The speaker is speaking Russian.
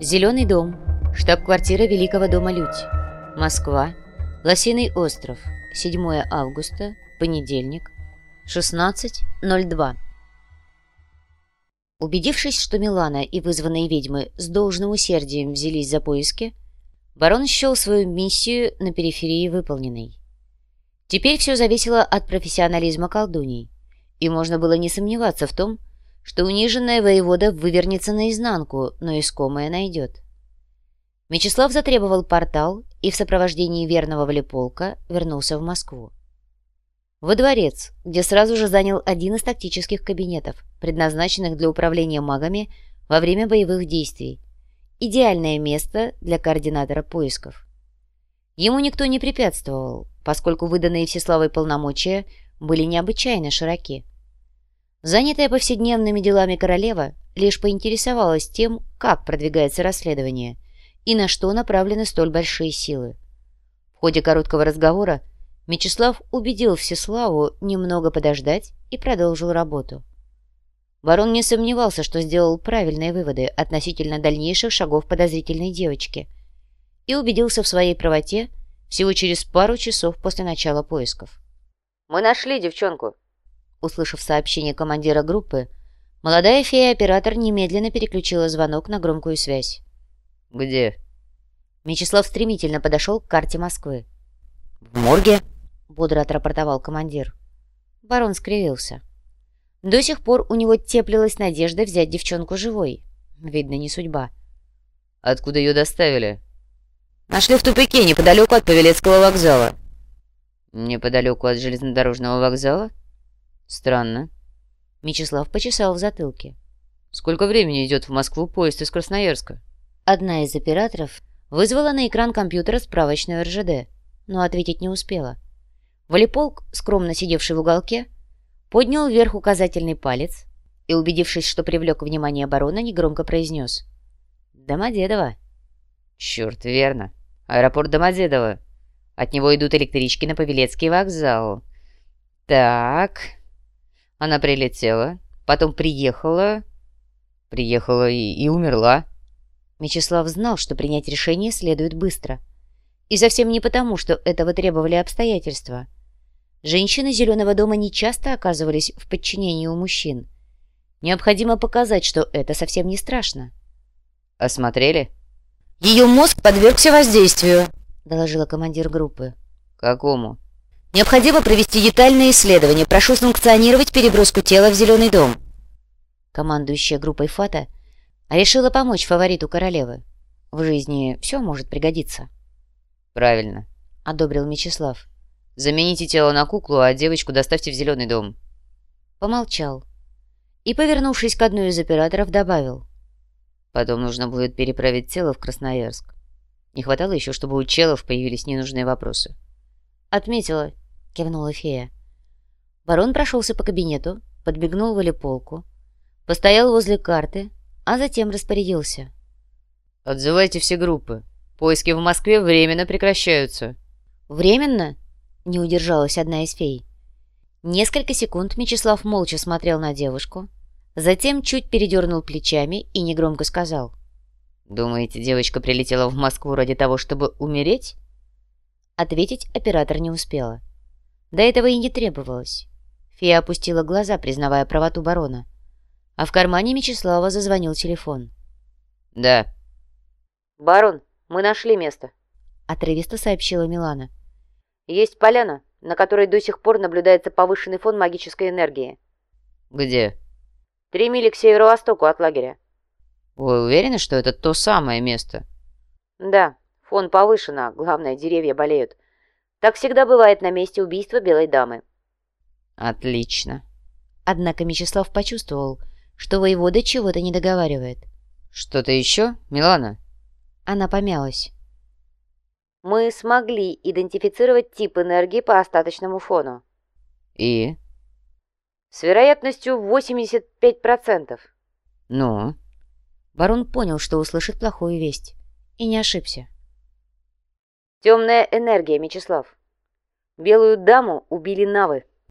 Зеленый дом. Штаб-квартира Великого дома Людь. Москва. Лосиный остров. 7 августа. Понедельник. 16.02. Убедившись, что Милана и вызванные ведьмы с должным усердием взялись за поиски, барон счел свою миссию на периферии выполненной. Теперь все зависело от профессионализма колдуней, и можно было не сомневаться в том, что униженная воевода вывернется наизнанку, но искомое найдет. Мечислав затребовал портал и в сопровождении верного Валиполка вернулся в Москву. Во дворец, где сразу же занял один из тактических кабинетов, предназначенных для управления магами во время боевых действий. Идеальное место для координатора поисков. Ему никто не препятствовал, поскольку выданные Всеславой полномочия были необычайно широки. Занятая повседневными делами королева лишь поинтересовалась тем, как продвигается расследование и на что направлены столь большие силы. В ходе короткого разговора Мечислав убедил Всеславу немного подождать и продолжил работу. Барон не сомневался, что сделал правильные выводы относительно дальнейших шагов подозрительной девочки и убедился в своей правоте всего через пару часов после начала поисков. «Мы нашли девчонку», Услышав сообщение командира группы, молодая фея-оператор немедленно переключила звонок на громкую связь. «Где?» Мечислав стремительно подошел к карте Москвы. «В морге?» — бодро отрапортовал командир. Барон скривился. До сих пор у него теплилась надежда взять девчонку живой. Видно, не судьба. «Откуда ее доставили?» «Нашли в тупике, неподалеку от Павелецкого вокзала». «Неподалеку от железнодорожного вокзала?» «Странно». Мечислав почесал в затылке. «Сколько времени идет в Москву поезд из Красноярска?» Одна из операторов вызвала на экран компьютера справочную РЖД, но ответить не успела. Валиполк, скромно сидевший в уголке, поднял вверх указательный палец и, убедившись, что привлек внимание барона, негромко произнес. «Домодедово». «Черт, верно. Аэропорт Домодедово. От него идут электрички на Павелецкий вокзал. Так...» Она прилетела, потом приехала... Приехала и, и умерла. Мечислав знал, что принять решение следует быстро. И совсем не потому, что этого требовали обстоятельства. Женщины Зеленого дома не часто оказывались в подчинении у мужчин. Необходимо показать, что это совсем не страшно. «Осмотрели?» «Ее мозг подвергся воздействию», — доложила командир группы. «Какому?» Необходимо провести детальное исследование. Прошу санкционировать переброску тела в Зеленый дом. Командующая группой Фата решила помочь фавориту королевы. В жизни все может пригодиться. Правильно, одобрил Мечислав. Замените тело на куклу, а девочку доставьте в Зеленый дом. Помолчал. И, повернувшись к одной из операторов, добавил. Потом нужно будет переправить тело в Красноярск. Не хватало еще, чтобы у челов появились ненужные вопросы. «Отметила», — кивнула фея. Барон прошелся по кабинету, подбегнул в олеполку, постоял возле карты, а затем распорядился. «Отзывайте все группы. Поиски в Москве временно прекращаются». «Временно?» — не удержалась одна из фей. Несколько секунд Мечислав молча смотрел на девушку, затем чуть передернул плечами и негромко сказал. «Думаете, девочка прилетела в Москву ради того, чтобы умереть?» Ответить оператор не успела. До этого и не требовалось. Фея опустила глаза, признавая правоту барона. А в кармане Мечислава зазвонил телефон. «Да». «Барон, мы нашли место», — отрывисто сообщила Милана. «Есть поляна, на которой до сих пор наблюдается повышенный фон магической энергии». «Где?» «Три мили к северо-востоку от лагеря». «Вы уверены, что это то самое место?» «Да, Фон повышен, а главное, деревья болеют. Так всегда бывает на месте убийства белой дамы. Отлично. Однако Мечислав почувствовал, что воевода чего-то не договаривает. Что-то еще, Милана? Она помялась. Мы смогли идентифицировать тип энергии по остаточному фону. И? С вероятностью 85%. Ну? Барон понял, что услышит плохую весть. И не ошибся. Темная энергия, Мечислав. Белую даму убили навы.